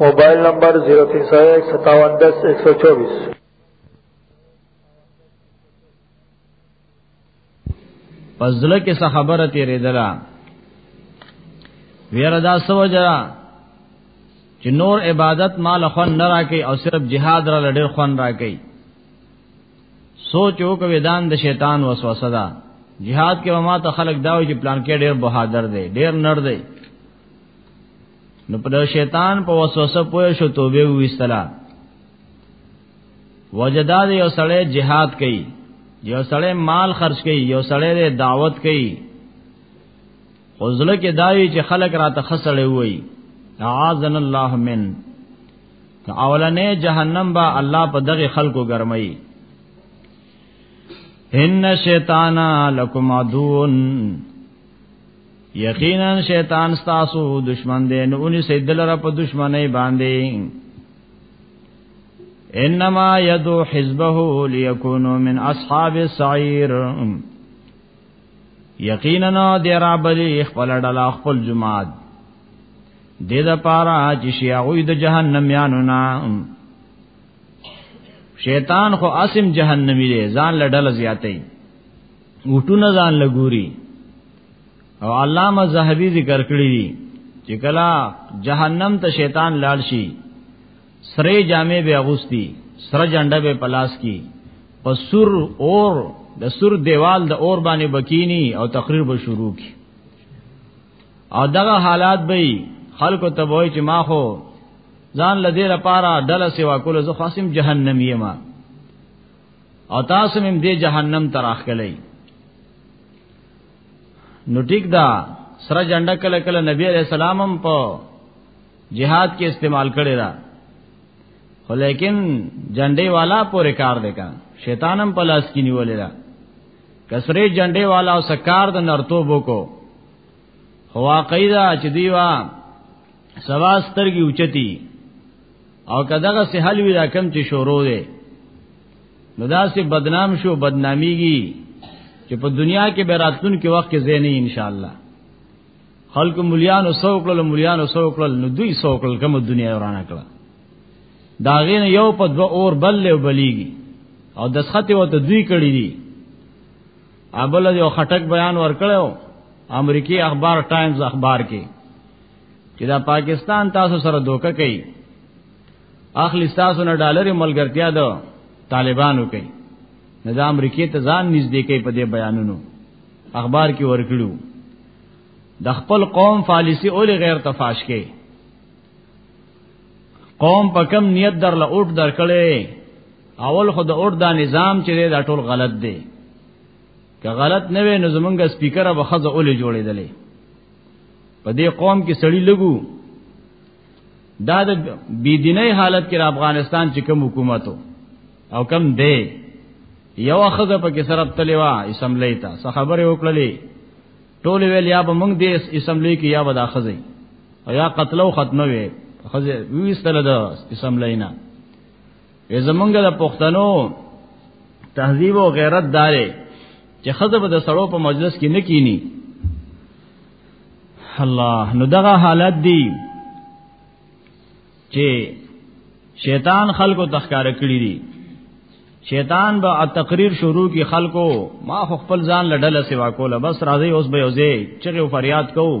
موبایل نمبر 03015710124 پزله کې څه خبره تیرې دلا ویره دا سوجا چې نور عبادت مال خون نه راکې او صرف جهاد را لډر خون راکې سوچ وکوي دان د شیطان وسوسه ده جهاد کې ما ته خلک داوي چې پلان کې ډېر بهادر دی ډېر نر دی نو په شیطان په وسوسه پوه شو توبه وستلا وجدا دی یو سړی jihad کوي یو سړی مال خرج کوي یو سړی دی دعوت کوي خزله کې دایي چې خلک را تخسړې وای اعاذن الله من اولنې جهنم با الله په دغه خلکو ګرمایي ان شیطان لکم عدون یقینا شیطان ستاسو دشمن دی نو اونې سید لره په دشمنی باندې انما یدو حزبه لیکونو من اصحاب السعیر یقینا دی را بلی خپل ډلا خپل جماعت دې د پاره چې شیاوی د جهنم یانو نه شیطان خو اسم جهنمی دی ځان لړل زیاتې وټونه ځان لګوري او علامه زهبي ذکر کړی دي چې کلا جهنم ته شیطان لاړ شي سره جامې به اغوستي سره جنډه به پلاس کی په سور اور د سور دیوال د اور باندې بکینی او تقریر به شروع کی او دغه حالات به خلکو ته وای چې ما خو ځان لدې لپاره ډله سیوا کول زه خاصم جهنم یم او تاسو هم دې جهنم ته راخلې نو ټیک دا سره جنډه کله کله نبی علیہ السلام هم په جهاد کې استعمال کړی دا خو لیکن جنډې والا پورې کار دی کا شیطان هم په لاس کې نیولې دا کسره جنډې والا او سکار د نرتوب کو هوا قیدا چې دیوا سوا سترګي اوچتی او کداغه سه حل وی دا کم چې شروع دی نو دا سه بدنام شو بدنامیږي چې په دنیا کې به راتلون کې وخت کې زینې ان شاء الله خلق مليانو سوکل مليانو سوکل نو دوی سوکل کوم دنیا ورانه کړه دا غین یو په دو اور بل له بلیږي او دسخت وته دوی کړی دي ابل یو خټک بیان ورکړو امریکای اخبار ټایمز اخبار کې چې دا پاکستان تاسو سره دوکه کوي اخلي تاسو نه ډالر ملګرتیا ده طالبانو کوي نه د امریکای ته ځان نږدې کوي په دې بیانونو اخبار کې ورکړو د خپل قوم فالسی اول غیر تفاش کوي قوم په کم نیت در له اوټ در کړي اول خو د اوټ دا نظام چې دا ټول غلط دی که غلط نه وي نو زمونږ سپیکر به خزه اول جوړېدلې په دې قوم کې سړی لګو دا د بيدینۍ حالت کې افغانستان چې کوم حکومتو او کم دی یو خزه په کې سره تللی وا اسمبلی ته څه خبره وکړلې ټول ویل یا به موږ دې اسمبلی کې یا به دا خزه او یا قتلو ختمه وي خزه ویستله د اسمبلی نه زمونږ د پښتنو تهذیب او غیرت دارې چې خزب د سړو په مجلس کې نه کینی الله نو دغه حالت دی چې شیطان خلکو تخکار کړی دی شیطان به تقریر شروع کی خلکو ما خو خپل ځان لډل سیوا کوله بس راځي اوس به یوځي چې فریاد کوو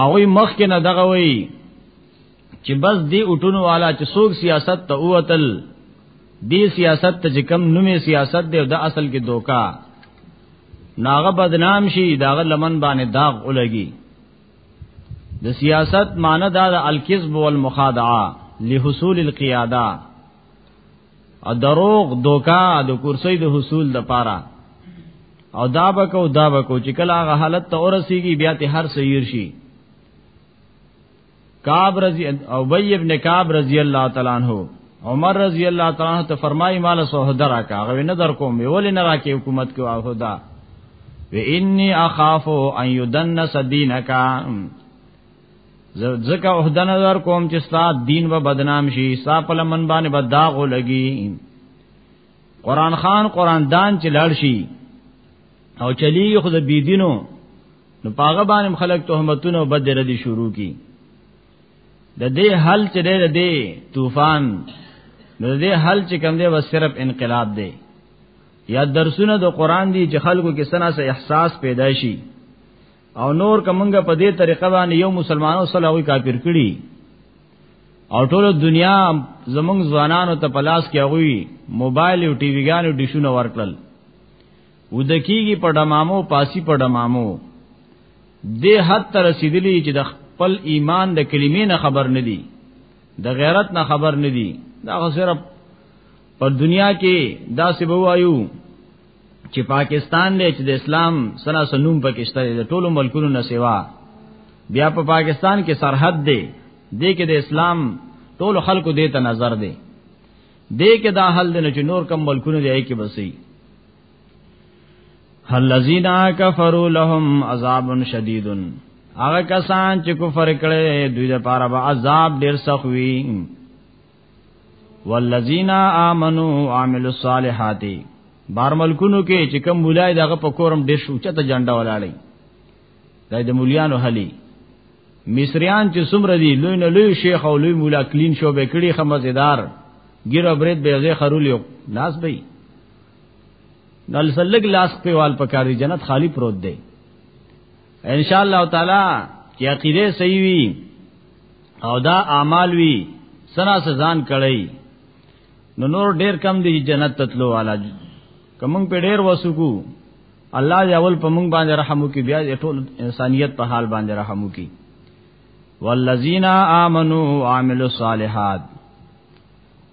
هغه مخ کې نه دغه وی چې بس دی اټونو والا چې څوک سیاست ته اوتل دی سیاست ته چې کم نومي سیاست دی د اصل کې دوکا ناغه بدنام شي داغه لمن باندې داغ ولګي د سیاست معنی دا د الکذب والمخادعه لحصول القیاده او دروغ دوکا د کرسي د حصول د پاره او دا بکو دا بکو چې کله هغه حالت ته ورسیږي بیا ته هر سیر شي کعب رضی او بی ابن کعب رضی الله تعالی عنہ عمر رضی الله تعالی عنہ ته فرمایي مال سوهدا راکا هغه نه در کوم ولې نه راکې حکومت کې واهدا و انی اخاف ان یدنس دینک زکه عہدن در کوم چې ستا دین و بدنام شي ستا په لمن باندې به داغ لګي قران خان قران دان چې لاړ شي او چلی خو د بی دینو نو پاغه باندې خلک تهمتونه او بد ردی شروع کی د دې حل چې د دې طوفان د دې حل چې کوم دی و صرف انقلاب دی یا درسونه د قران دی چې خلکو کې سنا سه احساس پیدا شي او نور کومګه په دې طریقه باندې یو مسلمانانو سره وی کافر کړي او ټول دنیا زمونږ ځوانانو ته پلاس کې غوي موبایل او ټي وي ګانو ډیشونه ورکړل ودکیږي په ډمامو پاسی په ډمامو دې حد تر رسیدلی چې د خپل ایمان د کلمې نه خبر نه دي د غیرت نه خبر نه دي دا غسر په دنیا کې دا سی بوایو چې پاکستان دې چې د اسلام سنا سنوم پکشته د ټولو ملکونو نه سیوا بیا په پا پاکستان کې سرحد دی دې کې د اسلام ټولو خلکو دې ته نظر دی دې کې دا حل دی چې نور کم ملکونو دې کې بسي الذين كفروا لهم عذاب شديد هغه کسان چې کفر کړي دوی لپاره به عذاب ډیر سخت وي والذین آمنو وعملوا الصالحات بار ملکونو کې چې کوم مولای دغه په کورم ډېر شوچته جنډه ولاړی دا د مولیانو حلی مصریان چې څومره دي لوی نه لوی شیخ او لوی مولا کلین شو به کړي خمزدار ګیره برید به زه خرولیو ناس به نل سلګ لاس په وال پکاري جنت خالی پروت دی ان شاء الله تعالی چې عقیده صحیح وي او دا اعمال وي سنا سزان کړی نو نور ډیر کم دی جنت تتلو والا کوم په ډیر وسوکو الله دې اول په مونږ باندې رحم وکي بیا ټول انسانيت په حال باندې رحم وکي والذین آمنو وعملوا الصالحات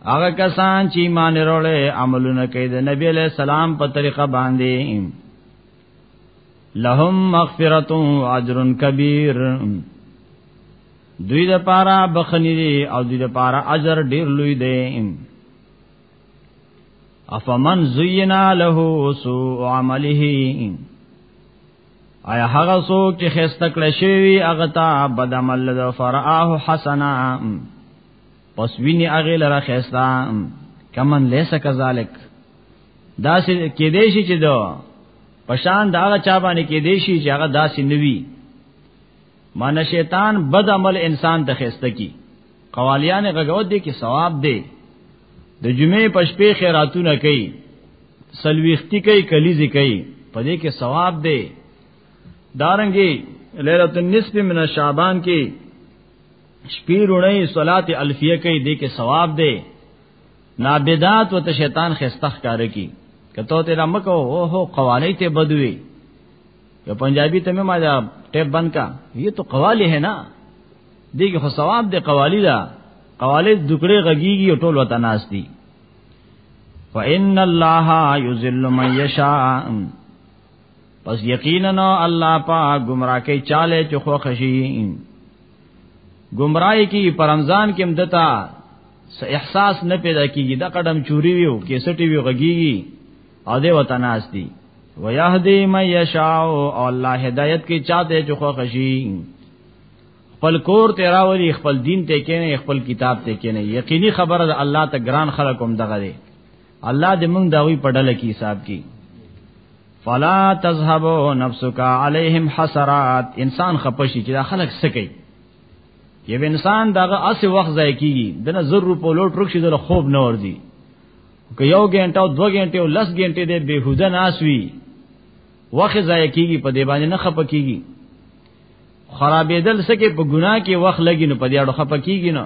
هغه کسان چې ایمان وروړي عملونه کوي د نبی له سلام په طریقه باندې لهم مغفرت و اجر کبیر دوی د پاره بخنی دی او دوی د پاره اجر ډیر لوی دی افمن زینا له سوء عمله آیا هغه څوک چې خسته کړی شوی هغه ته بد عمل د فرعه حسنا پس ویني هغه لره خسته کمن لیس کذالک دا سې کې دې شي چې دو پشان دا هغه چا باندې کې دې شي چې هغه داسې نوي معنی شیطان بد عمل انسان ته خسته کی قوالیان غغو دې کې ثواب دی د جمعې پشپې خیراتونه کوي سلويختی کوي کلیزي کوي په دې کې ثواب دی دارنګي ليله النصف من شعبان کې شپې رونې صلات الفیه کوي دې کې ثواب دی نا بدعت وت شیطان خستخ کار کی کته ته رمکو او هو قوالی ته بدوی یو پنجابی ته ما دا ټیپ بند کا یہ تو قوالی ہے نا دیګه خو ثواب دی قوالی دا قوالی دکړه غږیږي ټول وطن ناشتي فإن الله يذل من يشاء پس یقینا الله پاک گمراه کوي چاله چې خو خشي گمراهی کی پر رمضان کې مدتا احساس نه پیدا کیږي د قدم چوری ویو کیسټي ویو غږیږي او دې وتناس دي ويهدي من يشاء او الله هدایت کې چاته چې خو خشي خپل کور ته راولي خپل دین ته کېنه خپل کتاب ته کېنه یقیني خبره ده الله ته ګران خلق هم دغه دی الله دې موږ دا وی په ډله کې حساب کې فلا تذهب نفسك عليهم حسرات انسان خپشي چې دا خلک سکی یو انسان دغه اسی وخت ځای کیږي دنه زر روپو لوټ رخصي دله خوب نه ورځي که یو غنټه او دو غنټه او لس غنټه دې بهوده ناسوي وخت ضایع کیږي په دې باندې نه خپ کیږي خرابېدل سکه په ګناه کې وخت لګي نو په دې اړه خپ کیږي نه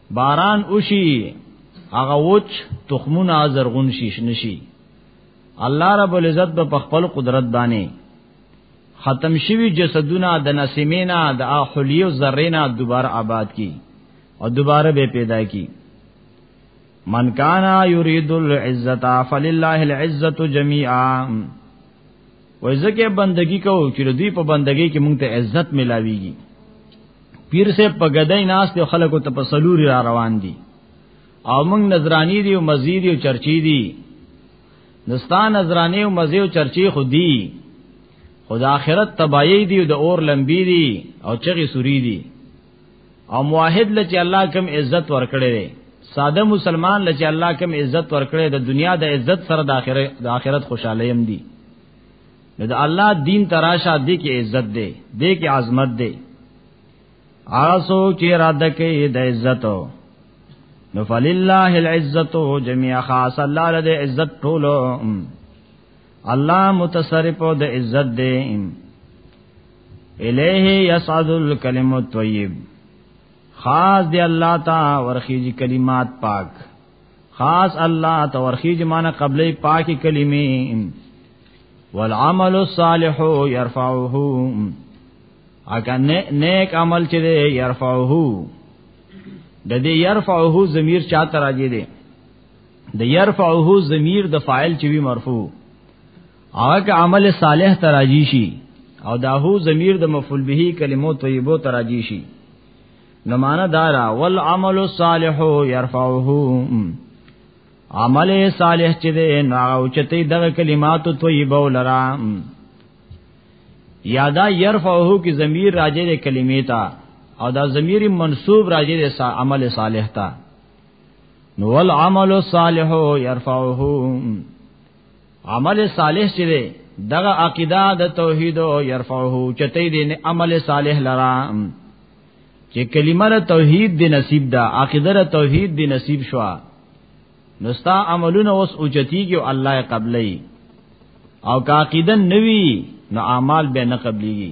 باران وشي هغه وچ تخمونه زرغون شي نشي الله رب العزت په خپل قدرت باندې ختم شوی جسدونه د نسیمینا د احلیو زرینا دوباره آباد کی او دوباره به پیدا کی من کانا یرید العزت فللہ العزت جميعا وای زکه بندگی کو چې دوی په بندگی کې مونږ ته عزت ملاويږي پیر سے پګدای ناس ته خلکو ته په سلوري را روان دي او مونږ نظرانی دی او مزید او چرچی دی دستا نظرانی او مزید او چرچی خو دی خدا آخرت تبایی دی او د اور لمبی دی او چغی سوری دی او موحد لچ الله کوم عزت ورکړي دی ساده مسلمان لچ الله کوم عزت ورکړي د دنیا د عزت سره د آخرت د آخرت خوشاله يم دي نو د الله دین تراشه دی کې عزت دی دی کې عظمت دی آسو چې را د کې د عزت نو فلله العزت جميعا خاص الله له عزت ټولو الله متصرف او د عزت دی الیه یصعد الکلم الطیب خاص دی الله تا ورخیږي کلمات پاک خاص الله تا ورخیږي معنی قبلې پاکي کلمې والعمل الصالح يرفعه اګه نیک عمل چې دی يرفعه د دې يرفعه ضمیر چاته راځي دی د يرفعه ضمیر د فاعل چې وی مرفوع هغه عمل صالح تراجی شي او داهو ضمیر د مفعول به کلمو طیبو تراجی شي نو معنا دارا والعمل الصالح يرفعه عمل صالح چې دی نو هغه چته دغه کلمات طیبو لرا یادا يرفعه کی ضمیر راجه د کلمې تا او دا ضمیر منصوب راجه د عمل صالح تا نو العمل الصالح يرفعه عمل صالح چې دی دغه عقیده د توحید او يرفعه چته دی عمل صالح لرا چې کلمه له توحید دی نصیب ده عقیده له توحید دی نصیب شو نو ستا عملونه اوس اوچتیږي او الله یې قبلې او کا عقیده نوي نو اعمال به نه قبليږي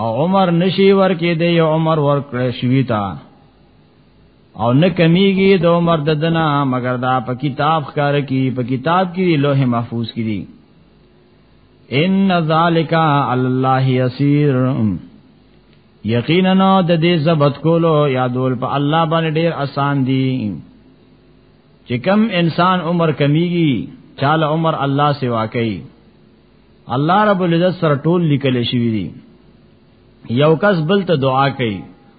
او عمر نشي ورکې دی یو عمر ورکړې شوی تا او نه کمیږي د عمر د دنا مگر دا په کتاب ښکار کی په کتاب کې لوح محفوظ کړي ان ذالک علی الله یسیر یقینا د دې ثبت کولو یادول په الله باندې ډیر آسان دي چې کم انسان عمر کمیږي چاله عمر الله سوا کوي الله رب العزت سره ټول لیکل شوی دی یو کس بل ته دعا کوي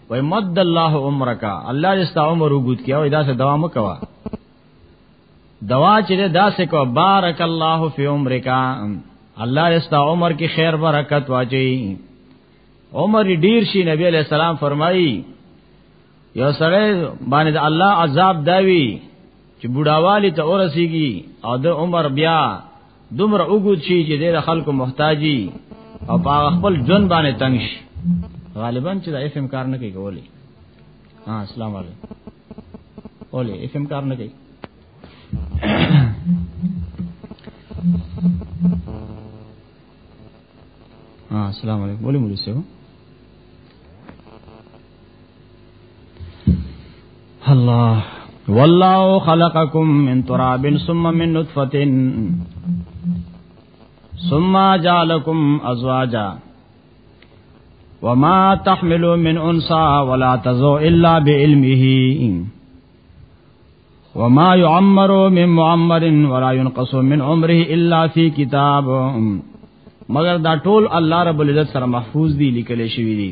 وای مد الله عمرک الله دې ستا عمر وګد کیا وای دا سه دوا مکوا دوا چې دا سه کو بارک الله فی عمرک الله دې ستا عمر کې خیر برکت واچي عمر ډیر شي نبی علیہ السلام فرمایي یو سره باندې الله عذاب داوي چې بوډاوالی ته ورسیږي او د عمر بیا دومره وګوت شي چې د خلکو محتاجي او په خپل جون باندې تنگ شي غالبا چې د اف ام کار نه کوي کولی ها اسلام علیکم اولی اف ام کار نه کوي ها اسلام علیکم ولی مولوی صاحب الله والله خلقكم من تراب ثم من نطفه ثم جعلكم ازواجا وما تحمل من انسا ولا تزو الا بعلمه وما يعمر من معمر ولا ينقص من عمره الا في كتاب مگر دا ټول الله رب العزت سره محفوظ دي لیکل شوی دي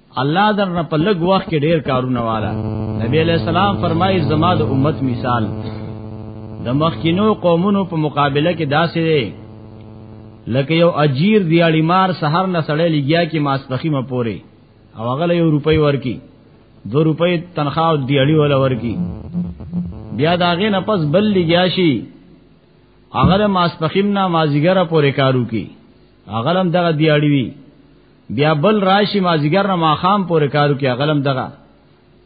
الله درنه په لګ وخت کې ډیر کارونه والا نبی علیہ السلام فرمایي زما د امت مثال د مخکینو قومونو په مقابله کې داسې دی لکه یو اجیر دیاړي مار سحر نه سړی لګیا کې ماسپخی م پوري او هغه له یو روپۍ ورکی دو روپۍ تنخواه دیاړي ولا ورکی بیا دا غې نه پس بل لګیا شي هغه ماسپخیم نه مازیګره پورې کارو کی هغه هم دغه دیاړي وی بیا بل راشي مازیګر نه ماخام پورې کارو کې غلم دغه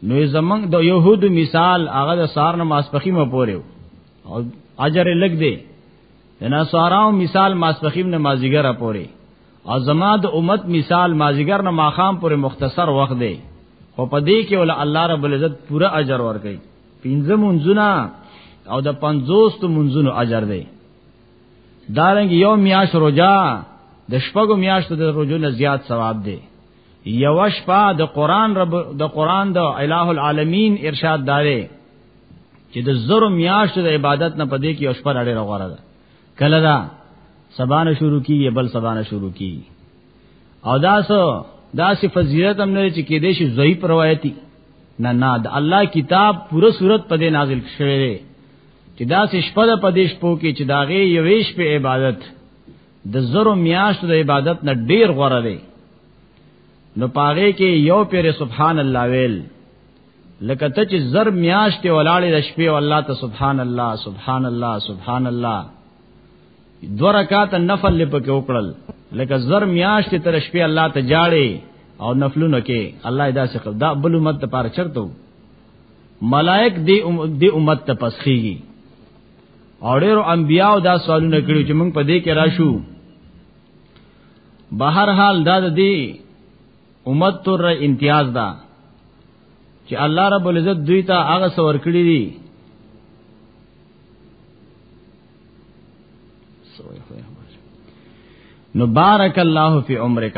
نو زمنګ د يهودو مثال هغه د سار نه ماسپخیم پورې او اجر لګ دی نه ساراو مثال ماسپخیم نه مازیګر پورې او زما د امت مثال مازیګر نه ماخام پورې مختصر وخت دی خو په دې کې ول الله رب العزت پورا اجر ورکړي پنځه منځونه او د 50 منځونو اجر دی دارنګ یو میاش روجا د شپږو میاشتو د روجو نه زیات ثواب دی یو شپه د قران رب د قران د الٰه العالمین ارشاد داري چې د زرو میاشتو د عبادت نه پدې کې یو شپه راړې راغره ده کله دا سبانه شروع کیږي بل سبانه شروع کیږي او دا سو دا سی فضیلت هم نه چې کې دې شي ضعیف روایتي نه نه د الله کتاب پوره صورت پدې نازل شوی دی چې دا سه شپه د پدیش پو کې چې داغه یویش په عبادت د زرو میاشت د عبادت نه ډیر غوړه دی نو پاره کې یو پیر سبحان الله ویل لکه ته چې زر میاشت ولاړې د شپې او الله ته سبحان الله سبحان الله سبحان الله دو رکعات نفل لپاره وکړل لکه زر میاشت تر شپې الله ته جاړې او نفلونه کې الله داسې خدا بل امت لپاره چرته ملائک دی ام دی امت ته پسخیږي او ډیرو انبیاو دا سوالونه کړو چې موږ په دې کې راشو بهر حال دا د دې امت تر امتیاز دا چې الله رب العزت دوی ته هغه سور کړی دي نو بارک الله فی عمرک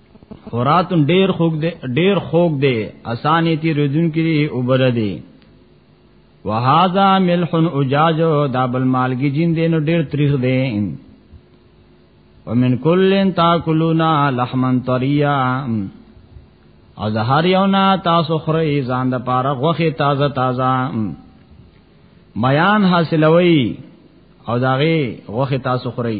فرات ډیر خوګ دی ډیر خوګ دی اسانه تی رودن کړي او بر دی وهذا ملح اجاج دا بل مالګی جین دی نو ډیر تریخ دی ومن کل تاکلون لحما طریا او د هر یو نه تاسو خورئ ځان د پاره غوخه تازه تازه میان حاصلوي او داغه غوخه تاسو خورئ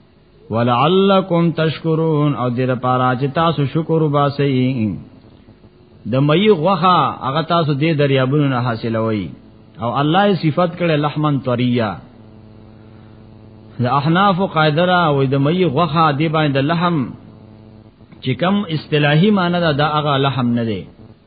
ولعلکم تشکرون او دې لپاره چې تاسو شکر وباسئ د مئی غوخه هغه تاسو دې دریابونو نه حاصلوي او الله یې صفت کړي لحمن طریا د احناف قاعده او د مئی غوخه دې باندې لحم چې کم اصطلاحي معنی دا هغه لحم نه دی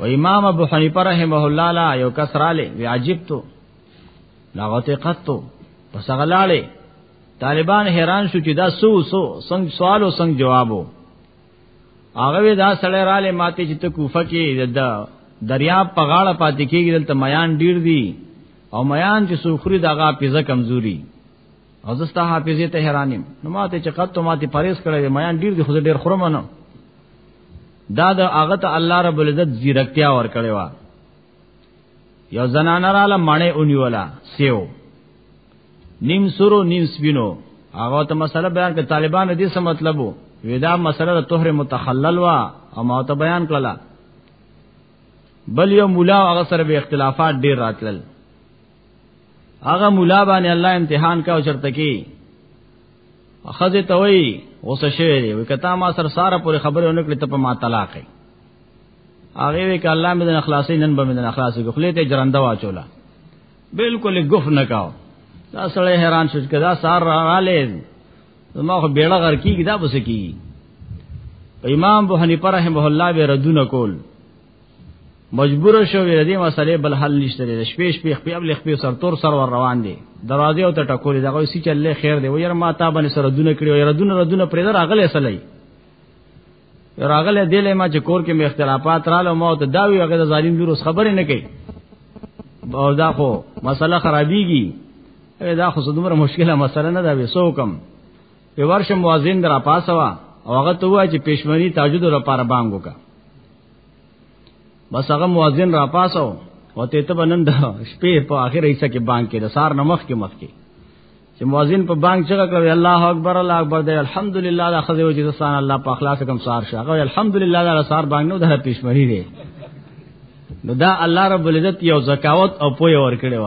و امام ابو حنیفه رحمه الله لا یو کس رااله وی عجبتو لغته قطو پس غلاله طالبان حیران شو چې دا سو سو څنګه سوال او څنګه جوابو هغه دا سړی رااله ماته چې ته کوفه کې د دریاب په غاړه پاتې کېږي دلته میان ډیر دي او میان چې سوخري دغه پیزه کمزوري او زستا حافظه ته حیرانم نو ماته چې قد ته ماته پریس کړې میان ډیر دي خو ډیر خرم نه دا د هغه ته الله رب العزت زیرکتیا ور کړې وا یو زنان را ل مړې اونی ولا سیو نیم سورو نیم سپینو هغه ته مسله بیان کړ طالبان دې څه مطلب وو ودا مسله د طهر متخلل وا او ما ته بیان کړلا بل یو مولا هغه سره به اختلافات ډیر راتلل هغه مولا باندې الله امتحان کا او چرته کی اخذ ته وی اوس شوی دی وکتا ما سر ساره پر خبره ونکړه ته په ما طلاق هي هغه وی ک الله مې د اخلاصي نن به مې د اخلاصي کو خلې ته جرنده واچولا بالکل ګف نه کاو دا سړی حیران شو کدا سار رااله ما خو بیړه غر کیږي دا بس کی امام ابو حنیفه رحمه الله به ردونه کول مجبور شو ویل دې مسلې بل حل نشته د شپې شپې خپې ابل خپې سر تور سر ور روان دي دروازه او ته ټکولې دا غوي سي چلې خیر دی وير ما تا باندې سره دونه کړی وير دونه ردونه پرې در اغلې سلې راغله دلې ما چې کور کې مې اختلافات رااله ما ته دا وی هغه د ظالم لور خبرې نه کوي او دا خو مسله خرابيږي دا خو څومره مشکله مسله نه ده وسو کم په ورشم مؤذن درا پاسوا او هغه ته وای چې پښمنی تاجود لپاره بانګ وکړه بس هغه مؤذن را پاسو او ته ته بنند شپې په اخر ایسه کې بانګ کې د سار نمخ کې مخ کې چې مؤذن په بانګ چغه کوي الله اکبر الله اکبر دی الحمدلله دا خزه وجه سبحان الله په اخلاص کوم سار شي هغه الحمدلله دا سار بانګ نو د پښمنی دی نو دا الله رب العزت یو زکاوت او پوی ور کړی و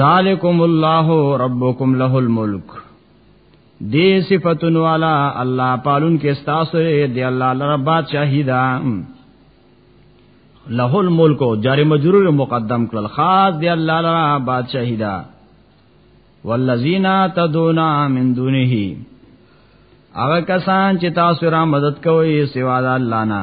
ذالکم الله ربکم له الملک دې صفاتون والا الله پالون کې استاسو دې الله لره بادشاہی دا له الملک جاری مجرور مقدم کړل خاص دې الله لره بادشاہی دا والذین تدون من دونه هغه کسان چې تاسو را مدد کوي سوا د الله نه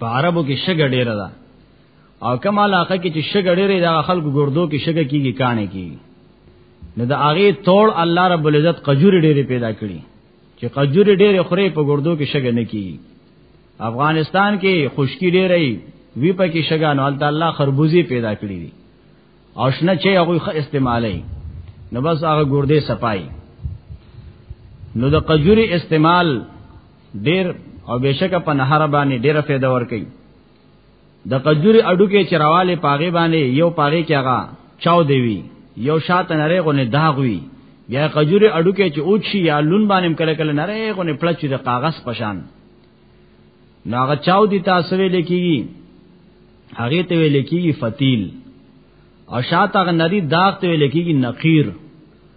په عربو کې شګه ډیره ده او کوم علاقه کې چې شګه ډیره ده خلکو ګردو کې شګه کیږي کانه کیږي نو د هغه توړ الله رب العزت قجوري ډیره پیدا کړي چې قجوري ډیره خوري په ګردو کې شګه نه کیږي افغانستان کې خشکی ډیره وی په کې شګه نو الله خربوزي پیدا کړي دي او شنه چې هغه ښه استعمالي نو بس هغه ګردې صفای نو د قجوري استعمال ډیر او بشک په نهر باندې ډیر فایده ور کوي د قجور اډو کې چرواله پاغه باندې یو پاغه کې هغه چاو دیوی یو شاته نری غونه داغوي یا قجور اډو کې چې اوچ یا لون باندې کله کله نری غونه پلچ د کاغذ پشان نو هغه چاو دی تاسو ویل کیږي هغه ته ویل کیږي فتیل او شاته غنری داغ ته ویل کیږي نقیر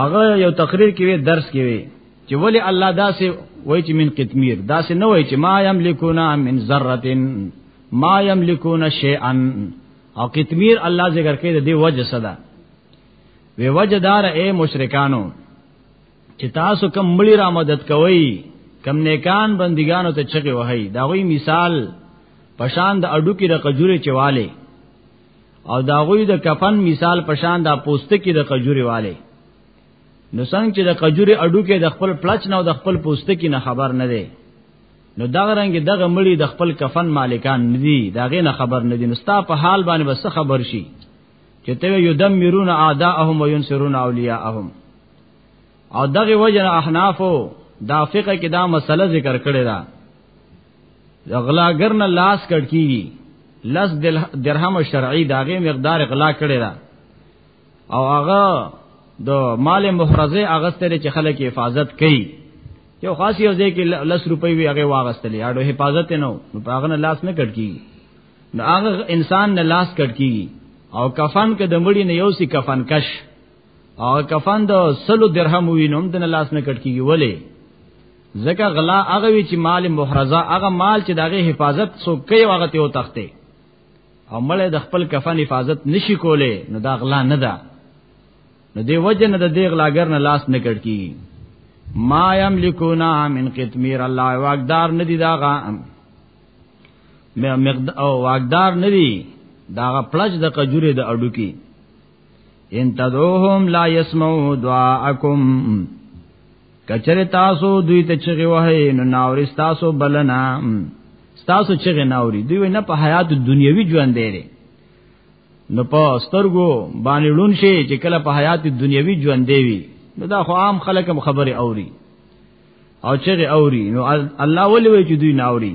هغه یو تقریر کې وی درس کې وی چې ولی الله داسې وای چې من قتمیر داسې نه وای چې ما یملکونا من ذره ما یملکونا شیئا او قتمیر الله ذکر کوي د دې وجه صدا وی وجه دار اے مشرکانو چې تاسو کم مړی را مدد کوي کم نیکان بندگانو ته چغه وهي دا وی مثال پشان د اډو کې د قجوري چواله او دا غوی د کفن مثال پشان دا پوست کې د قجوري والے نو څنګه چې د قجوري اډو کې د خپل پلچ نه او د خپل پوست کې نه خبر نه دی نو دغه رنګ دغه مړی د خپل کفن مالکان ندي داغه نه خبر ندي نو ستا په حال باندې بس خبر شي چې ته یو دم میرون اعداءهم وینصرون اولیاءهم او دغه وجه احنافو دا فقہ کې دا مسله ذکر کړی دا غلاګر نه لاس کټ کیږي لس درهم شرعي داغه مقدار غلا کړی دا او هغه د مال محرزه اغستل چې خلک حفاظت کوي یو خاص یو ځای کې لس روپۍ وی هغه واغستلې اړو حفاظت نه نو هغه نه لاس نه کټ کیږي نو هغه انسان نه لاس کټ کیږي او کفن کې د مړی نه یو سی کفن کش او کفن د سلو درهم وینم د لاس نه کټ کیږي ولی زکه غلا هغه وی چې مال محرزه هغه مال چې دغه حفاظت سو کوي هغه ته وتخته او مړ د خپل کفن حفاظت نشي کوله نو دا غلا نه ده نو دی وجه نه د دې غلاګر نه لاس نه کټ کیږي ما یملکونا من قتمیر الله واقدار ندی داغه مقدار او واقدار ندی داغه پلج د قجوره د اډو کې ان تدوهم لا يسمعوا دعاءكم کچره تاسو دوی ته چغي وه نو ناوري تاسو بلنا تاسو چغي ناوري دوی نه په حیات دنیوي ژوند دی نو په سترګو باندې لون شي چې کله په حیات دنیوي ژوند دی وي نو دا خو عام خلک هم خبره اوري او چغي اوري نو الله ولوي چې دوی ناوري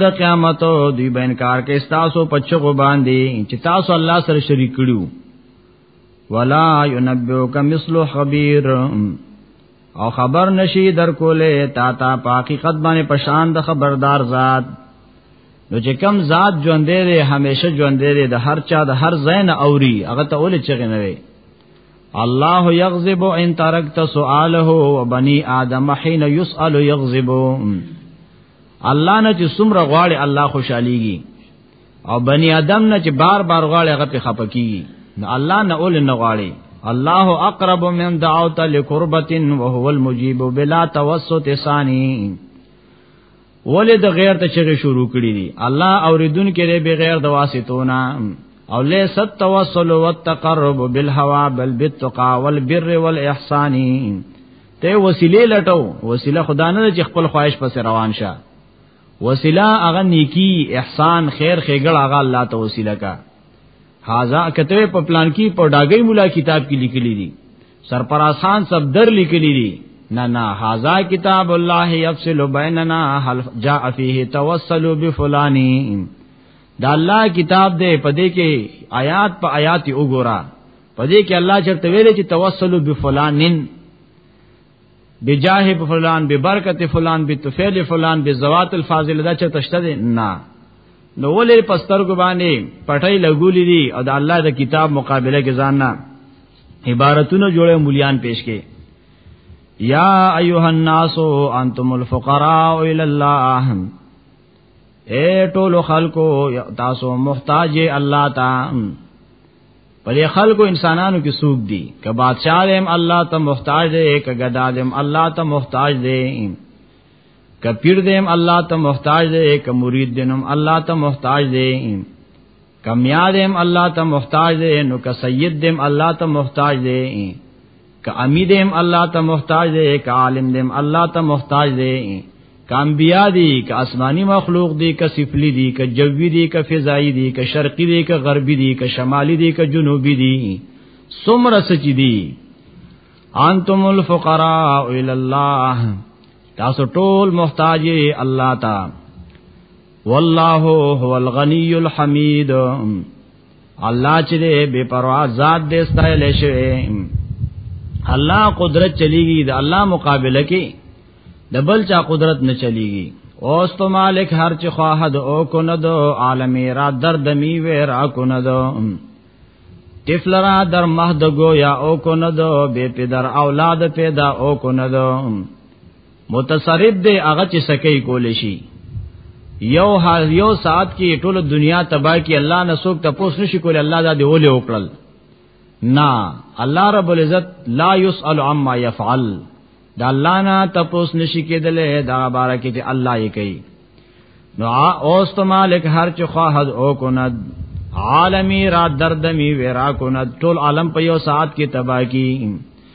د قیامت دوی به انکار کوي تاسو په چغو باندې چې تاسو الله سره شریک کړو ولا ينبئک مثل خبير او خبر نشي در کوله تا تا په حقیقت باندې پشان د خبردار ذات نو چې کم ذات ژوندې دی همیشه ژوندې دی د هر چا د هر زین اوري هغه ته ولې چغې نه وي الله یغضب ان ترکت سؤاله وبني ادم حين يسأل يغضب الله نه چې څومره غواړي الله خوشاليږي او بنی آدم نه چې بار بار غواړي هغه په خپکی نه الله نه اول نه غواړي الله اقرب من دعوت لقربت وهو المجيب بلا توسط ثاني ولې د غیر ته چغې شروع کړې دي الله اوریدون کې لري بغیر د واسطونه او له ست توسل او تقرب بالهوا بل بالتقى والبر والاحسان ته وسیله لټو وسیله خدا نه چې خپل خواهش پس روان شه وسیله هغه نیکی احسان خیر خېګړ هغه الله ته وسیله کا هاذا کته په پلان کې په ډاګي مولا کتاب کې لیکلي دي سرپراز خان سب در لیکلي دي نه نه هاذا کتاب الله يفصل بيننا هل جاء فيه توسل بفلاني دا الله کتاب دې پدې کې آیات په آیات وګورا پدې کې الله چرته ویلې چې توسل بفلانن بجاه فلان ببرکت فلان بتفعل فلان بزوات الفاضل دا چرته شته دي نه نو ولې پستر کو باندې پټای لګولې دي او د الله د کتاب مقابله کې ځان نه عبارتونه جوړه مليان پیش کې یا ایها الناس انتم الفقراء الى الله اے ټول خلکو تاسو محتاج الله تعالی په دې خلکو انسانانو کې سوق دي که بادشاہ دې الله ته محتاج دی که غدا دې الله ته محتاج دی که پیر دې الله ته محتاج دی که مرید دې الله ته محتاج دی کمیادم الله ته محتاج دی نو که سید دم الله ته محتاج دی که امیدم الله ته محتاج دی که عالم دیم الله ته محتاج دی که انبیا دی که آسمانی مخلوق دی که سفلی دی که جوی دی که فضایی دی که شرقی دی که غربی دی که شمالی دی که جنوبی دی سمر سچی دی انتم الفقراء الى الله تاسو ټول محتاج الله ته والله هو الغنی الحمید الله چې دې بے پروا ذات دې ستایل شي الله قدرت چلیږي د الله مقابله کې د بل چا قدرت نه چلیږي اوس تو مالک هر چې خواهد او کو نه دو عالمي را درد می و را کو نه دو تفلرا در مهد گویا او کو نه دو بے پدر اولاد پیدا او کو نه دو متصرف دی هغه چې سکی کول شي یو حال یو ساعت کې ټول دنیا تبا کې الله نه سوک ته پوس نشي کول الله دا دی ولې وکړل نا الله رب العزت لا يسأل عما يفعل دا الله نه تپوس نشي کېدلې دا بارکه چې الله یې کوي نو اوس ته مالک هر چې خواهد او کند عالمی را دردمی ویرا کند ټول عالم په یو ساعت کې تباہ کی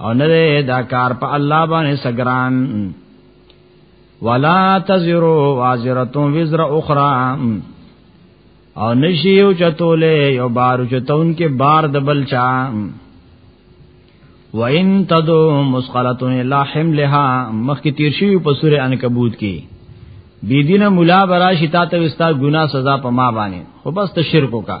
او نه دا کار په الله باندې سګران ولا تزرو وازرتون وزر اخرى او نشیو چتولې یو بار چتون کې بار د بلچا وَإِن تَدُ مُسْقَلَةٌ إِلَّا حِمْلِهَا مخکې تیر شي په سورې عنکبوت کې بی دینه مولا برا شتا ته وستا ګنا سزا په ما باندې خو بس ته شرک وکړه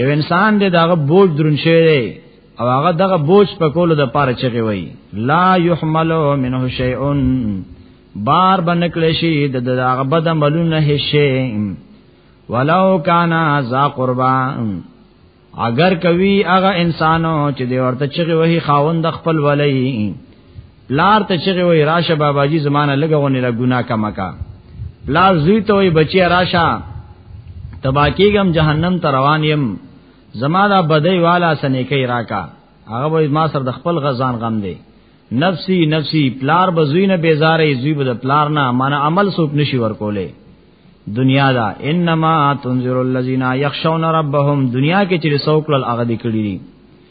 یو انسان دې داغه بوج درون شوی دی او هغه دغه بوج په کولو د پاره چغي وای لا يحملو منه شيء بار بنکل شي د دغه بد عملونه هشي ولو کانا ذا قربا اگر کوي هغه انسانو چې دی ورته چغي وای خاوند خپل ولای لار ته چغه وای راشه بابا جی زمانہ لګونه لا ګنا کما کا لار زوی ته وای بچی راشه تبا کیګم جهنم ته روان يم زما دا بدی والا سنې کوي راکا هغه وای ما سر د خپل غزان غم دی نفسی نفسی پلار بزوی نه بیزارې زوی به د پلار نه معنی عمل سوک نشي ورکولې دنیا دا انما تنذر الذین یخشون ربهم دنیا کې چې څوک لږ هغه دې کړی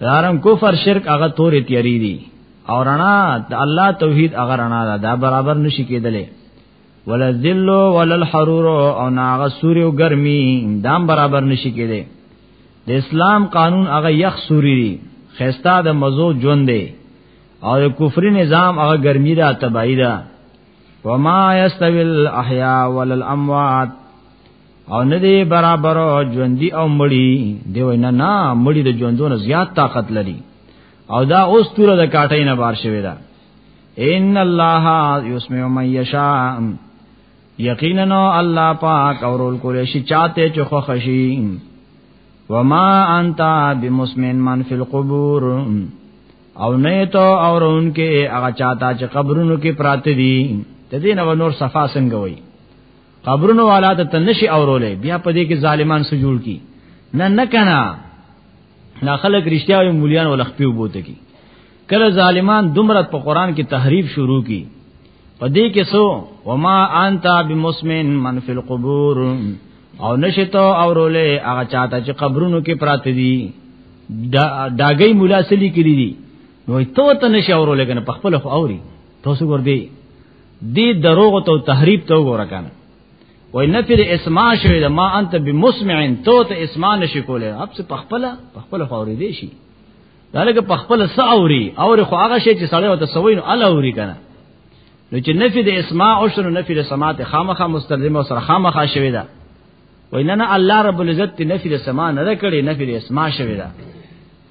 دارم کفر شرک هغه تورې تیری دي او رڼا د الله توحید هغه رڼا ده دا برابر نشي کېدلې ولا ذل ولا الحرور او ناغه سوري او ګرمي دام برابر نشي کېدې د اسلام قانون هغه یخ سوري دي خيستا د مزو ژوند دی او د کفري نظام هغه ګرمي ده تبعی ده وما يستوي الاحياء ولا الاموات او نه دی برابر ژوندۍ او مړی دی وینا نه مړی د ژوندونو زیات طاقت لري او دا اوس توره د کاټې نه بار شوی دا ان الله یسمع من یشاء یقینا الله پاک اورول کول شي چاته چې خو خشي وما انت بمسمن من فی القبور او نه ته اورون کې هغه چاته چې قبرونو کې پراته دي ته دې نو نور صفا څنګه وایي قبرونو والا ته تنشي اورولې بیا په دې کې ظالمان سو جوړ کی نه نه کنا نا خلق رښتیا وي مولیان ول خپل بوته کی کله ظالمان دومره په قران کې تحریف شروع کی په دې کې سو وما انت بمسمن من فی القبور او نشتو اورولې هغه چاته چې قبرونو کې پراته دي داګي مولا سلی کړی دي نو ته ته نشي اورولې کنه په خپل خو اوري تاسو ور دي دی دروغ ته تحریف ته وګوره کنه وای نه پیر اسماء شوی دا ما انت بمسمع تو ته اسماء نشی کوله اپ څه پخپله پخپله خوري دی شي دا لکه پخپله س اوري اور خو هغه شی چې سړی وته سوین ال اوري کنه نو چې نفي د اسماء او شنو نفي د سماعت خامخه مستلزمه سره خامخه شوی دا وای نه نه الله رب العزت نفي د سماع نه کړي نفي د اسماء شوی دا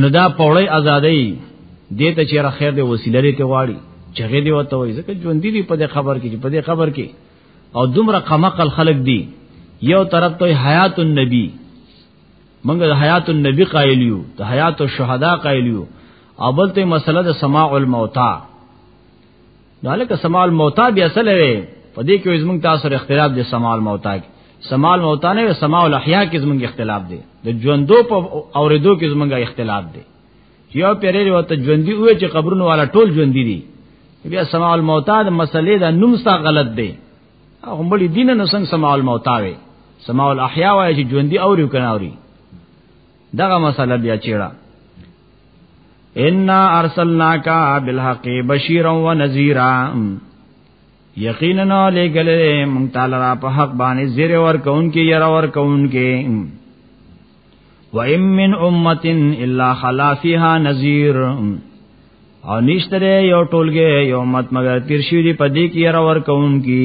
نو دا پوړی ازادۍ دې ته چې را خیر دې وسیله دې ته واړي چغې دې وته وای ځکه ژوند دې په دې خبر کې په دې خبر کې او دومره قمقل خلق دي یو طرف ته حیات النبی منګه د حیات النبی قائل یو د حیات الشهدا قائل یو او بلته مسله د سماع الموتى نو لکه سماع الموتى بیا سره وي په دې کې زمونږ تاسو سره اختلاف دي سماع الموتى کې سماع الموتى نه سماع الاحیاء کې زمونږ اختلاف دي د ژوندو په اوریدو کې زمونږ اختلاف دي یو پیری وته ژوندۍ وې چې قبرونو والا ټول ژوندۍ دي بیا سماع الموتى د مسلې د نوم ستا غلط دی هغه مړي دین نه څنګه سماع الموتى وي سماع الاحیاء وایي چې ژوندۍ اوري کنه اوري دغه مسله بیا چیړه ان ارسلناک بالحق بشیرا و نذیرا یقینا لګلې مونږ تعالی را په حق باندې زیر ور کون کې ير ور کون کې و ام من امه الا خلا فیها نذیر او نشتره یو ټولګه یو مت مگر تیر شي دی پدې کې ير ور کون کې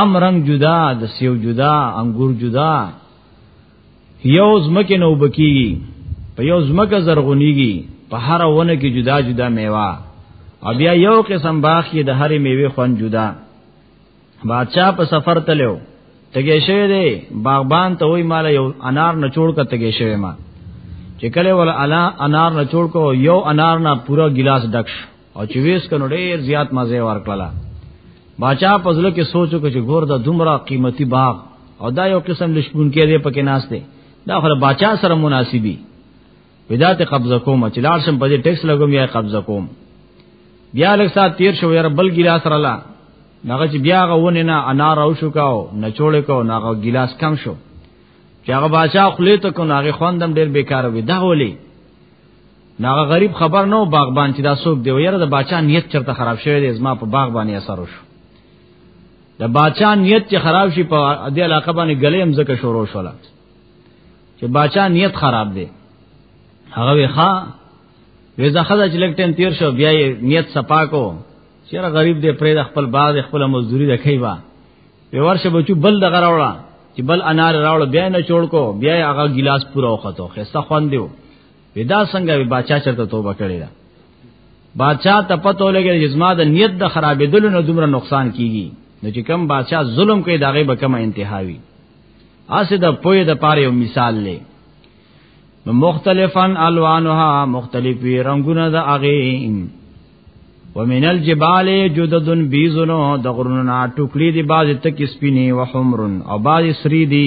ام رنگ جدا د سیو جدا انګور جدا یو زمکه نو بکیږي په یو زمکه زرغونیږي په هر ونه کې جدا جدا میوه او بیا یو قسم باغ کې د هرې میوه خوان جدا بادشاہ په سفر تلو تګې شوی دی باغبان ته وای مال یو انار نه چوڑ کا تګې شوی ما چې کله ول انا انار نه چوڑ کو یو انار نه پورا ګلاس ډکش او چې ویس کنو ډیر زیات مزه ورکړه باچا پزله کې سوچو کې چې ګور دا دومره قیمتي باغ او دا یو قسم لشبون کې دی پکې ناشته دا خو باچا سره مناسبي بدات قبضه کوم چې لار شم په دې ټیکس لګوم یا قبضه کوم بیا لږ سات تیر شو یار بل ګلاس را لا هغه چې بیا غوونه نه انار او شو کاو نه چوړ کاو نه هغه ګلاس کم شو چې هغه باچا خلیته کو نه هغه خوندم ډیر بیکاره وي دا ولي ناغه غریب خبر نو باغبان چې دا سوق دی ویره د باچا نیت چرته خراب شوی دی زما په باغ باندې اثر وشو د باچا نیت چې خراب شي په دې علاقه باندې غلیم زکه شروع شول چې باچا نیت خراب دی هغه وی ښا وی زخه چې لکټن تیر شو بیا نیت صفاکو چیرې غریب دی پرې د خپل باغ خپل مزدوری د کیوا په ورشه بچو بل دغه راوړه چې بل انار راوړه بیا نه چوڑ کو بیا هغه ګلاس پورا وخته خسته خوان دیو ودا څنګه وی بادشاہ چرته توبه کړی دا بادشاہ ته پته ولګی چې زما د نیت د خرابېدلو نه دومره نقصان کیږي نو چې کم بادشاہ ظلم کوي داغه به کم انتهاوي اسه د پوی د پاره یو مثال لې نو مختلفن الوانها مختلف وی رنگونه د اغه ومن الجبال جددن بیزنو د غرونو ټوکلي دي باز تک سپینی وحمرن او باز سری دي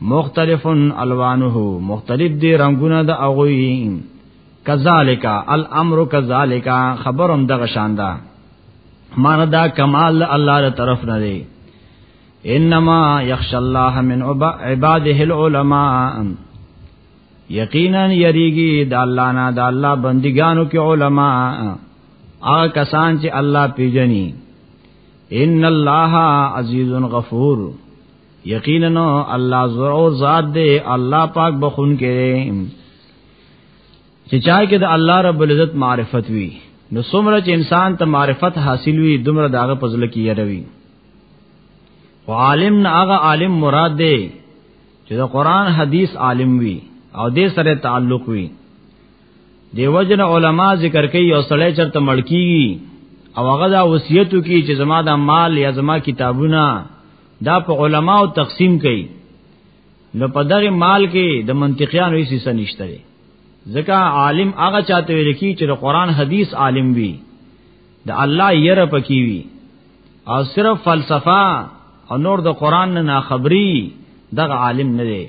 مختلفن الوانه مختلف دی رنگونه د اغوی کذالک الامر کذالک خبرم دغه شاندا مان دا کمال الله تر طرف نه دی انما یخش الله من عباده العلماء یقینا یریږي د الله نه د الله بندګانو کې علما هغه کسان چې الله پیژني ان الله عزیز غفور یقینا الله زور ذات دی الله پاک بخون کې چې چا کې د الله رب العزت معرفت وي نو څومره چې انسان ته معرفت حاصل وي دومره داغه پزل کې یروي عالم نه هغه عالم مراد دی چې د قران حدیث عالم وي او دې سره تعلق وي دیو جن علما ذکر کوي او سړی چرته مړکیږي او هغه دا وصیتو کوي چې زما د مال یا زما کتابونه دا په علماو تقسیم کړي نو په دغه مال کې د منطقيانو هیڅ څه نشته دی ځکه عالم هغه چاته ویل کی چې د قران حدیث عالم وي د الله یره پکې وي او صرف فلسفه او نور د قران نه خبري دغه عالم نه دی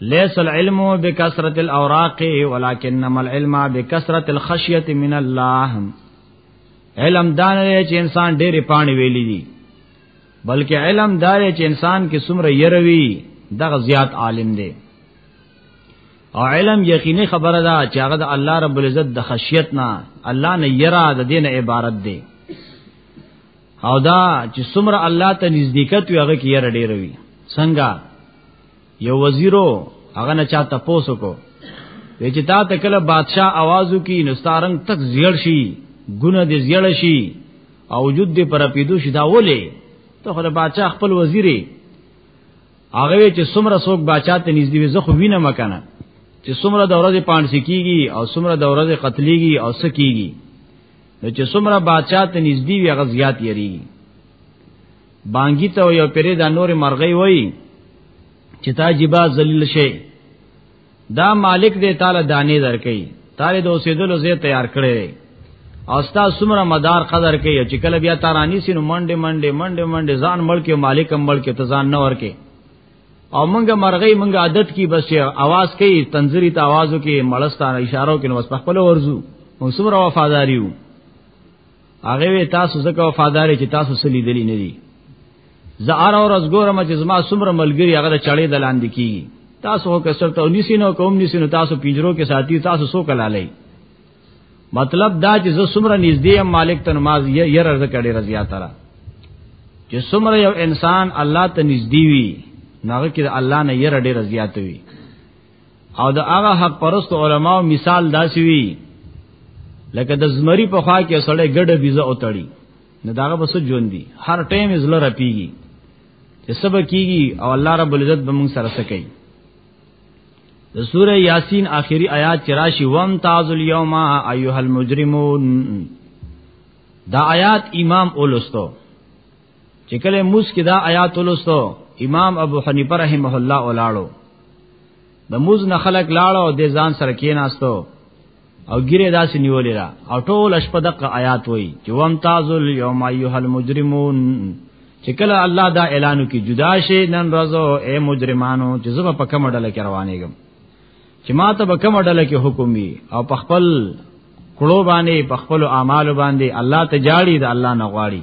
ليس العلم بكثرة الاوراق ولكنما العلم بكثرة الخشية من الله علم دان چې انسان ډېری پانی ویلي دي بلکې علم دا دی چې انسان کې څومره يروي دغه زیات عالم دی او علم یقیني خبره ده چې هغه د الله رب العزت د خشیت نه الله نه یرا د دین عبارت دی او دا چې څومره الله ته نزدېکت وي هغه کې یره ډېر وي څنګه یو وزیرو هغه نه چاته پوسو کو وی چې تا ته کله بادشاہ आवाज وکي نو ستارنګ تک زیړ شي ګونه دې زیړ شي او وجود دې پر پیدو شي دا ولې ته خو د بادشاہ خپل وزیرې هغه چې سمره سوک بادشاہ ته نږدې وي زه خو وینه مکنه چې سمره د ورځې پانسی کیږي او سمره د ورځې قتلېږي او سکیږي نو چې سمره بادشاہ ته نږدې وي هغه زیات یریږي بانګی ته یو پیری دا نور مرغی وای چې تا جبا ذلیل شي دا مالک دې تعالی دانه درکې تعالی د اوسېدلو زی تیار کړی او ستا سمره مدار قدر کوي چې کله بیا تارانی سینو منډه منډه منډه منډه ځان ملک او مالک ملک ته ځان نه ورکه او منګه مرغی منګه عادت کی بس आवाज کوي تنظری ته आवाजو کې مړستانه اشارو کې نو بس په خپل ورزو موږ سمره وفاداریو هغه وی تاسو زکه وفادار چې تاسو سلی دلی نه دي زه ار اور از ګورم چې زما سمره ملګری هغه چړې دلاندې کی تاسو هو کسر ته نسینو کوم نسینو تاسو پنجرو کې ساتي تاسو سو کلالې مطلب دا چې زه سمره نږدې ام مالک ته نماز یې ير ارزه کړي رضیا تعالی چې سمره یو انسان الله ته نږدې وي ناغه کې الله نه ير ډېر زیات وي او د هغه حق پرست علما مثال داسي وي لکه د زمری په خوا کې سړی ګډه بيزه او تړي نه داغه بس ژوند دي هر ټیم زله رپیږي چې سبا کیږي او الله رب العزت به موږ سره سکی د سوره یاسین آخری آیات چې راشي وم تاز الیوم ایها المجرمون دا آیات امام اولستو چې کله موس کې دا آیات ولستو امام ابو حنیفه رحمه الله ولاړو د موز نه خلق لاړو د ځان سره کېناستو او ګیره داسې نیولې را او ټول شپه دغه آیات وای چې وم تازل یوم ایها المجرمون چې کله الله دا اعلان کی جدا شي نن ورځو اے مجرمانو چې زما په کومه ډله کې روانېږم چې ما ته په کومه ډله کې حکم وي او په خپل کړو باندې په خپل اعمال باندې الله ته جاړي دا الله نه غواړي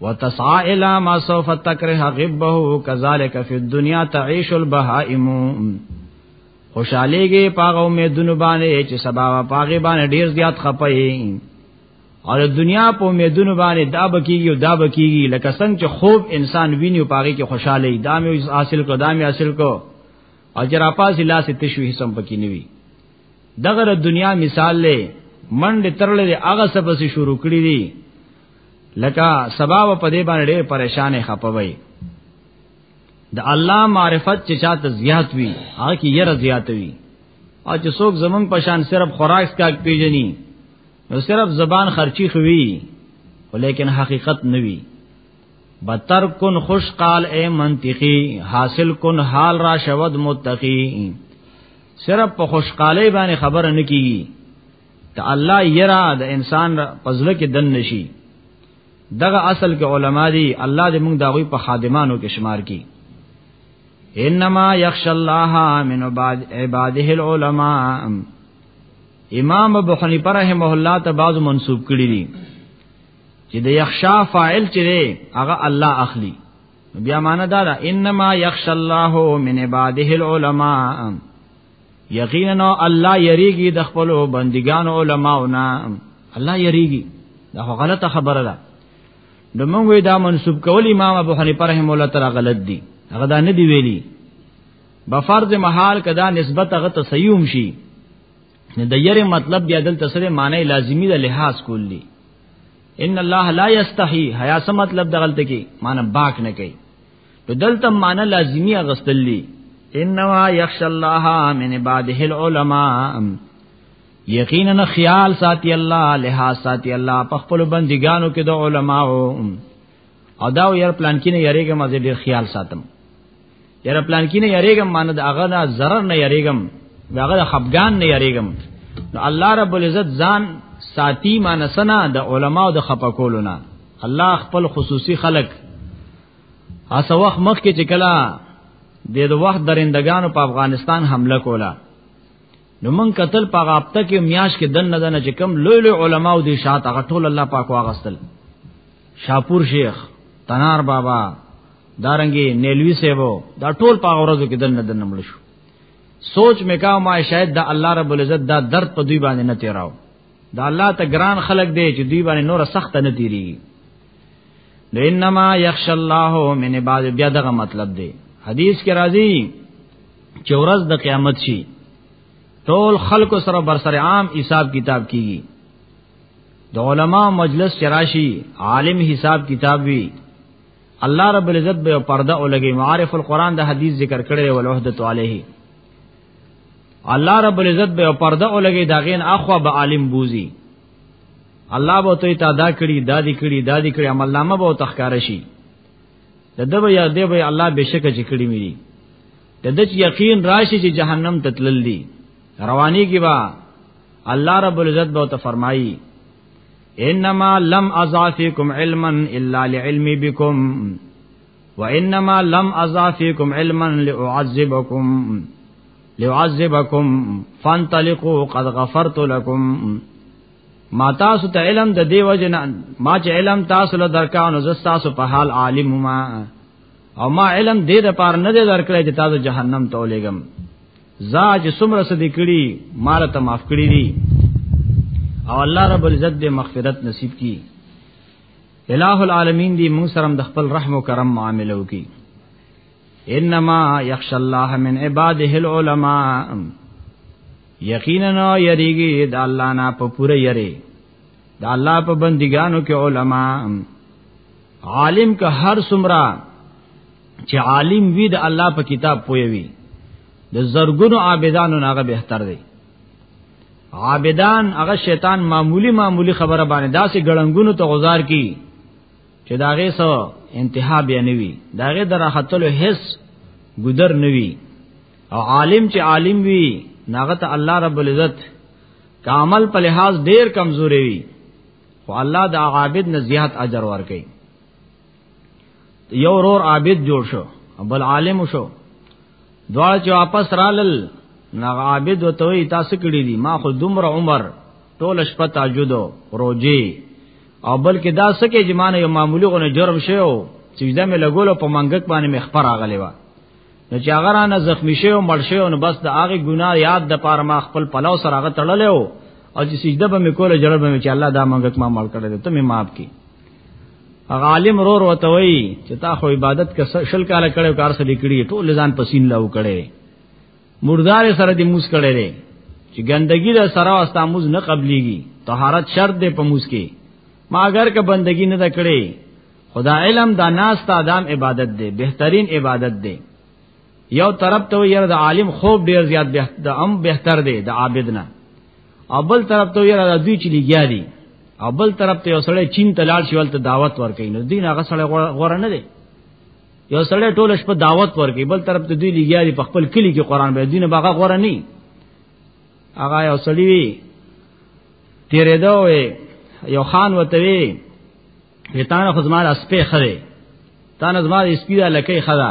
وتسعى الى ما سوف تكره غبه كذلك في الدنيا تعيش البهائم خوشاليږي پاغه امیدونه باندې چې سبا پاغه باندې ډیر زیات خپي او د دنیا په امیدونو باندې دا بکیږي او دا بکیږي لکه څنګه چې خوب انسان ویني او پاږي کې خوشاله وي دا مې حاصل کو دا مې حاصل کو او جرا پاس الله سے تشویح سم پکې نیوي دغه د دنیا مثال له منډه ترلې هغه سبسي شروع کړی دي لکه سبا په دې باندې ډېر پریشانې خپوي د الله معرفت چې چاته زیات وي هغه کې یره زیات وي او چې څوک زمون په شان صرف خوراک سکا پیژني نو صرف زبان خرچي خوي ولیکن حقیقت نوي بتر کن خوش قال اے منطقی حاصل کن حال را شود متقی صرف په خوشقاله باندې خبره نکېږي ته الله یرا د انسان پزله کې دن نشي دغه اصل کې علما دي الله دې موږ داوی په خادمانو کې شمار کړي انما یخش الله من بعد عباده العلماء امام ابو حنیفه رحمه الله ته بعض منسوب کړي دي چې د یخشا فاعل چې هغه الله اخلي بیا معنا دا ده انما یخش الله من عباده العلماء یقینا الله یریږي د خپل بندګانو علماونه الله یریږي دا غلطه خبره ده نو موږ دا منسوب کول امام ابو حنیفه رحم الله تعالی غلط دي هغه دا نه دی ویلي بفرض محال کدا نسبت هغه تسیوم شي نه د یره مطلب بیا دل تسره معنی لازمی ده لحاظ کولی ان الله لا یستحی حیا سم مطلب دغلت کی معنی باک نه کوي نو دلته معنی لازمی اغستل دي انما یخش الله من عباده العلماء یقینا خیال ساتي الله لها ساتي الله په خپل بندګانو کې د علماو او دا یو پلان کې نه یریګه مزه ډیر خیال ساتم یره پلان کې نه یریګم مان د هغه نه zarar نه یریګم د هغه خفغان نه یریګم نو الله رب العزت ځان ساتي مان سنا د علماو د خپکولو نه الله خپل خصوصي خلق اسه وخت مخ کې چې کلا د دې وخت درندگانو په افغانستان حمله کوله نو من قتل په غابطه کې میاش کې دن نه دن چې کم لوی لوی علما او دي شات هغه ټول الله پاک واغستل شاپور شیخ تنار بابا دارنګي نیلوی سیبو دا ټول په اورزو کې دن نه دن مړ شو سوچ میکا ما شاید دا الله رب العزت دا درد په دوی باندې نه تیراو دا الله ته ګران خلق دی چې دوی باندې نور سخت نه تیری انما یخش الله من عباد بیا دغه مطلب دی حدیث کې راځي چې ورځ د قیامت شي ټول خلق سره بر سر عام حساب کتاب کیږي د علما مجلس چراشی عالم حساب کتاب وی الله رب العزت به پرده او لګي معارف القرآن د حدیث ذکر کړي ول وحدت علیه الله رب العزت به پرده ولګي دا غین اخوا به عالم بوزي الله به ته تا دا کړی دا دی کړی دا دی کړی عمل نامه به تخکار شي د دبه یا دی به الله بشک چې کړی مې د دچ یقین راشي چې جهنم ته تلل دي رواني کې با الله رب العزت به ته فرمایي انما لم اضافکم علما الا لعلمی بكم وانما لم اضافيكم علما لاعذبكم لعذبکم فانطلقوا قد غفرت لكم ما تاسو ته علم د دیو جن ما چې علم تاسو له درکانو زس تاسو په حال عالم ما او ما علم دې د پار نه دې درکړې چې تاسو جهنم ته ولېګم زا چې سمره سدې کړي مال ته معاف کړی دي او الله رب العزت دې مغفرت نصیب کړي الہ العالمین دی موږ سره د خپل رحم او کرم معاملې وکي انما یخش الله من عباده العلماء یقینا یریږي د الله نه په پوره یری د الله په بندګانو کې علما عالم که هر سمرا چې عالم وي د الله په کتاب پوي وي د زرګونو عابدانو نه هغه بهتر دی عابدان هغه شیطان معمولی معمولی خبره باندې داسې ګړنګونو ته غزار کی چې داغه سو انتها بیا نوي داغه دراحتلو هیڅ ګذر نوي او عالم چې عالم وي ناغت الله رب العزت کامل په لحاظ ډیر کمزوري وي خو الله د عابد نه زیات اجر ورکړي یو رور عابد جوړ شو بل عالم شو دوا چې واپس رالل نا عابد وتوي تاسو کړی دي ما خو دومره عمر ټول شپه تهجد روزي او بلکې دا سکه چې مان یو معمولی غو جرم شیو سجده مې لګولو په منګک باندې مې خبر راغلی و نو چې هغه رانه زخمی شی او مړ شی او بس د هغه ګناه یاد د پاره ما خپل پلاو سره هغه تړلې او چې سجده به مې کوله جړل به مې چې الله دا منګک ما مړ کړل ته مې معاف کړي عالم رور وته وی چې تا خو عبادت کا شل کاله کړو کار سره لیکړي ټول ځان پسین لاو کړي مردار سره دې موس کړي لري چې ګندګي له سره واستا موز نه قبليږي طهارت شرط دې په موس کې ما اگر که بندګي نه کړي خدا علم دا ناس تا دام عبادت دې بهترین عبادت دې یو طرف ته یره د عالم خوب ډیر زیات به د ام بهتر دی د عابد نه او بل طرف ته یره د دوی چې لګیا دي او بل طرف ته یو سړی چین ته لاړ شي ولته دعوت ورکړي نو دین هغه سړی غوړ نه دی یو سړی ټول شپه دعوت ورکړي بل طرف ته دوی لګیا دي په خپل کلی کې قران به دین باغه غوړ نه هغه یو سړی وی تیرې دا وې یو خان وته وی وی تانه خدمت اسپه خره تانه زما اسپیدا لکې خدا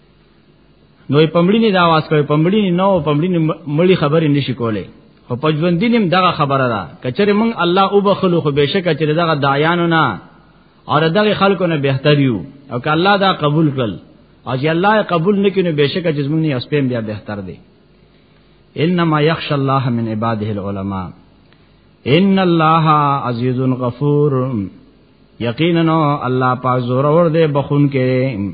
نو پمړینه دا واس کوي پمړینه نو پمړینه مړی خبرې نشي کولای او پجوندینم دغه خبره ده کچره مونږ الله او بخلو خو بهشکه کچره دغه دایانو نه او دغه خلکو نه بهتر یو او که الله دا قبول کړل او چې الله قبول نکینو بهشکه چې مونږ نه اسپم بیا بهتر دی انما یخش الله من عباده العلماء ان الله عزیز غفور یقینا الله پاک زور ور دے بخون کې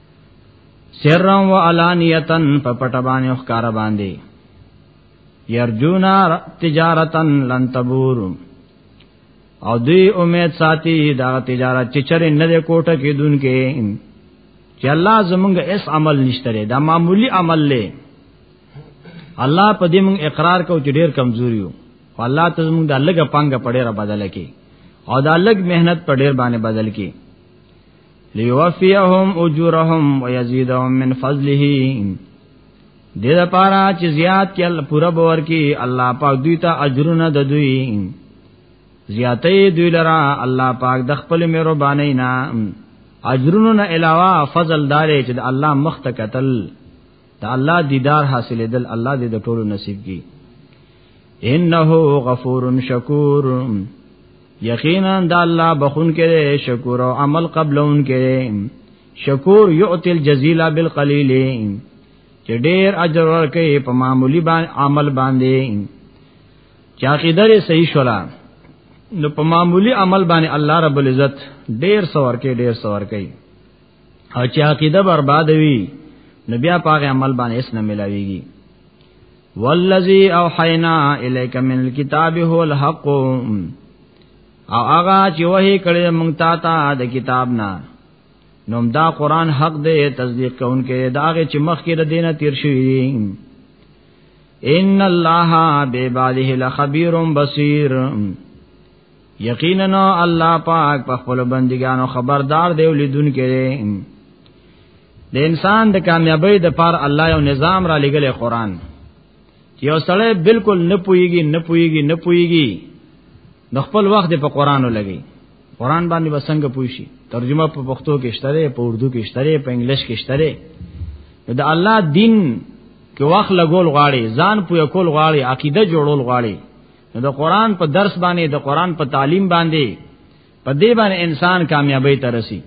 سرا و علانیتن په پټه باندې او ښکار باندې یرجونا تجارتن لن تبور او دوی امید ساتي دا تجارت چې چرې نه د کوټه کې دن کې چې الله زمونږ اس عمل نشته دا معمولی عمل لې الله په دې مونږ اقرار کو چې ډېر کمزوري یو الله ته زمونږ د لګه پنګ پړې را بدل کې او دا لګ مهنت پړې باندې بدل کې لیوفیهم اجورهم ویزیدهم من فضله د دې لپاره چې زیات کې الله پورا باور کې الله پاک دوی ته اجرونه د دوی زیاتې دوی لرا الله پاک د خپل مهرباني نه اجرونو نه علاوه فضل دارې چې د الله مخ ته قتل د الله دیدار حاصلې دل الله دې د ټولو نصیب کی انه غفور شکور یقینا د الله بخون کړي شکر او عمل قبلون کړي شکور یعطي الجزيل بالقليل چې ډېر اجر ورکړي په معمولی باندې عمل باندې چا قدر صحیح شولا نو په معمولی عمل باندې الله رب العزت ډېر سور کې ډېر سور کوي او چې عقیده برباد وي نو بیا پاغه عمل باندې اس نه ملاويږي والذي اوحينا اليك من الكتاب هو الحق او هغه چې وਹੀ کړي مونږ تا ته د کتاب نه نوم دا قران حق دی تصدیق کوونکې داغه چې مخکې د دینه تیر شوی دی ان الله به باله لخبير بصير یقینا الله پاک په خپل بندګانو خبردار دی ولیدون کړي د انسان د کامیابی د پار الله یو نظام را لګلې قران یو سړی بالکل نه پويږي نه پويږي نه پويږي د خپل وخت په قران ولګي قران باندې وسنګ پويشي ترجمه په پښتو کې شته په اردو کې شته په انګلیش کې شته د الله دین کې وخت لګول غواړي ځان پوی کول غواړي عقیده جوړول غواړي نو د قران په درس باندې د قران په تعلیم باندې په دې باندې انسان کامیابی ته رسی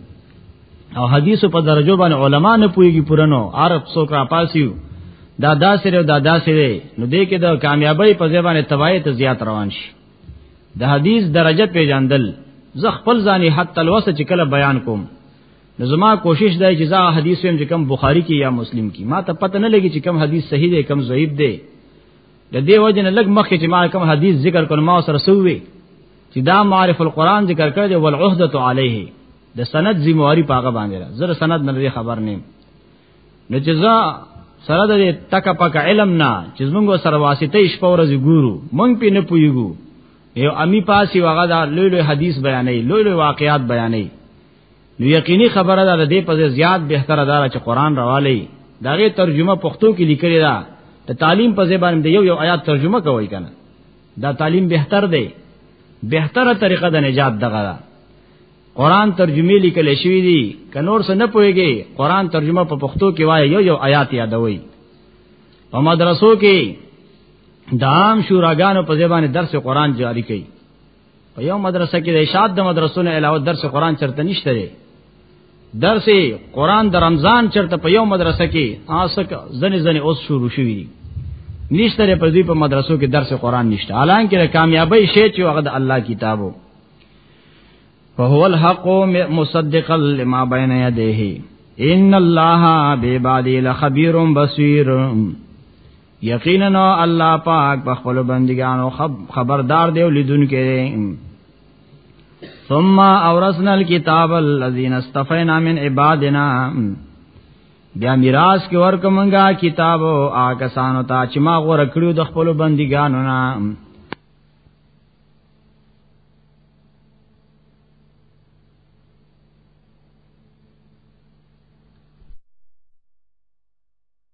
او حدیث په درجو باندې علما نه پويږي پرنو عرب څوک را پاسیو دا داسې او دا داسې دی نو دې کې د کامیابی په ځای باندې توای ته زیات روان شي د حدیث درجه پیژندل زه خپل ځاني حتی الوسه چې کله بیان کوم نو زما کوشش دی چې زه حدیث ویم چې کم بخاری کې یا مسلم کې ما ته پته نه لګي چې کم حدیث صحیح دی کم ضعیف دی د دې وجه نه لګ مخکې چې ما کوم حدیث ذکر کړ ما سره سووي چې دا معرف القرآن ذکر کړ دی ول عهدت علیه د سند ذمہواری پاګه باندې را زره سند نه خبر نیم نو چې زه سره د تک پک علم نه چې موږ سره واسطه شپه ورځ ګورو موږ په نه پویګو یو امی پاسی وغه دا لوی لوی حدیث بیانې لوی لوی واقعات بیانې نو یقیني خبره ده د دې په زیات بهتره ده چې قران راوالي داغه ترجمه پښتو کې لیکلې ده ته تعلیم په زبان دی یو یو آیات ترجمه کوي کنه دا تعلیم بهتر دی بهتره طریقه د نجات دغه ده قران ترجمه لیکل شوی دی کنور سره نه پويږي قران ترجمه په پښتو کې وایي یو یو آیات یادوي په مدرسو کې دام شوراګانو په زبان درس قران جاری کوي په یو مدرسه کې د ارشاد د مدرسو نه علاوه درس قران چرته نشته دی درس قران د رمضان چرته په یو مدرسه کې آسک زنه زنه اوس شروع شوی دی نشته لري په دې په مدرسو کې درس قران نشته حالانکه د کامیابی شی چې هغه د الله کتابو فهو الحق مصدقا لما بين يديه ان الله بعباده لخبير بصير یقینا الله پاک په خپل بندګانو خبردار دی ولیدونکې ثم اورثنا الكتاب الذين استفينا من عبادنا بیا میراث کې ورک منګه کتاب او آکسانو ته چې ما غوړ کړو د خپل بندګانو نه